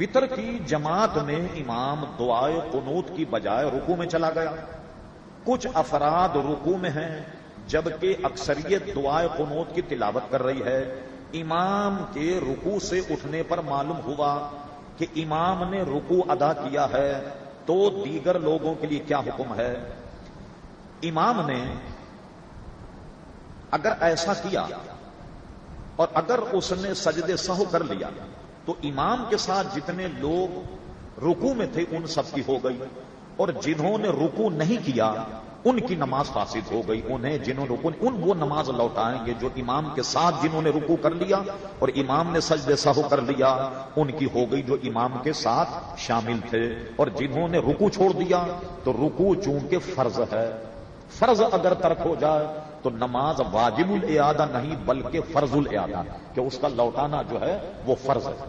وطر کی جماعت میں امام دعائے قنوت کی بجائے رکو میں چلا گیا۔ کچھ افراد رکو میں ہیں، جبکہ اکثریت دعائے قنوت کی تلاوت کر رہی ہے۔ امام کے رکو سے اٹھنے پر معلوم ہوا کہ امام نے رکو ادا کیا ہے تو دیگر لوگوں کے لیے کیا حکم ہے۔ امام نے اگر ایسا کیا اور اگر اس نے سجد سہو کر لیا تو امام کے ساتھ جتنے لوگ رکو میں تھے ان سب کی ہو گئی اور جنہوں نے رکو نہیں کیا، ان کی نماز فاسد ہو گئی۔ انہیں جنہوں نے رکو ان وہ نماز لوٹائیں گے جو امام کے ساتھ جنہوں نے رکو کر لیا اور امام نے سجد سہو کر لیا، ان کی ہو گئی جو امام کے ساتھ شامل تھے۔ اور جنہوں نے رکو چھوڑ دیا تو رکو چونکہ فرض ہے۔ فرض اگر ترک ہو جائے تو نماز واجب الادا نہیں بلکہ فرض الادا کہ اس کا لوٹانا جو ہے وہ فرض ہے۔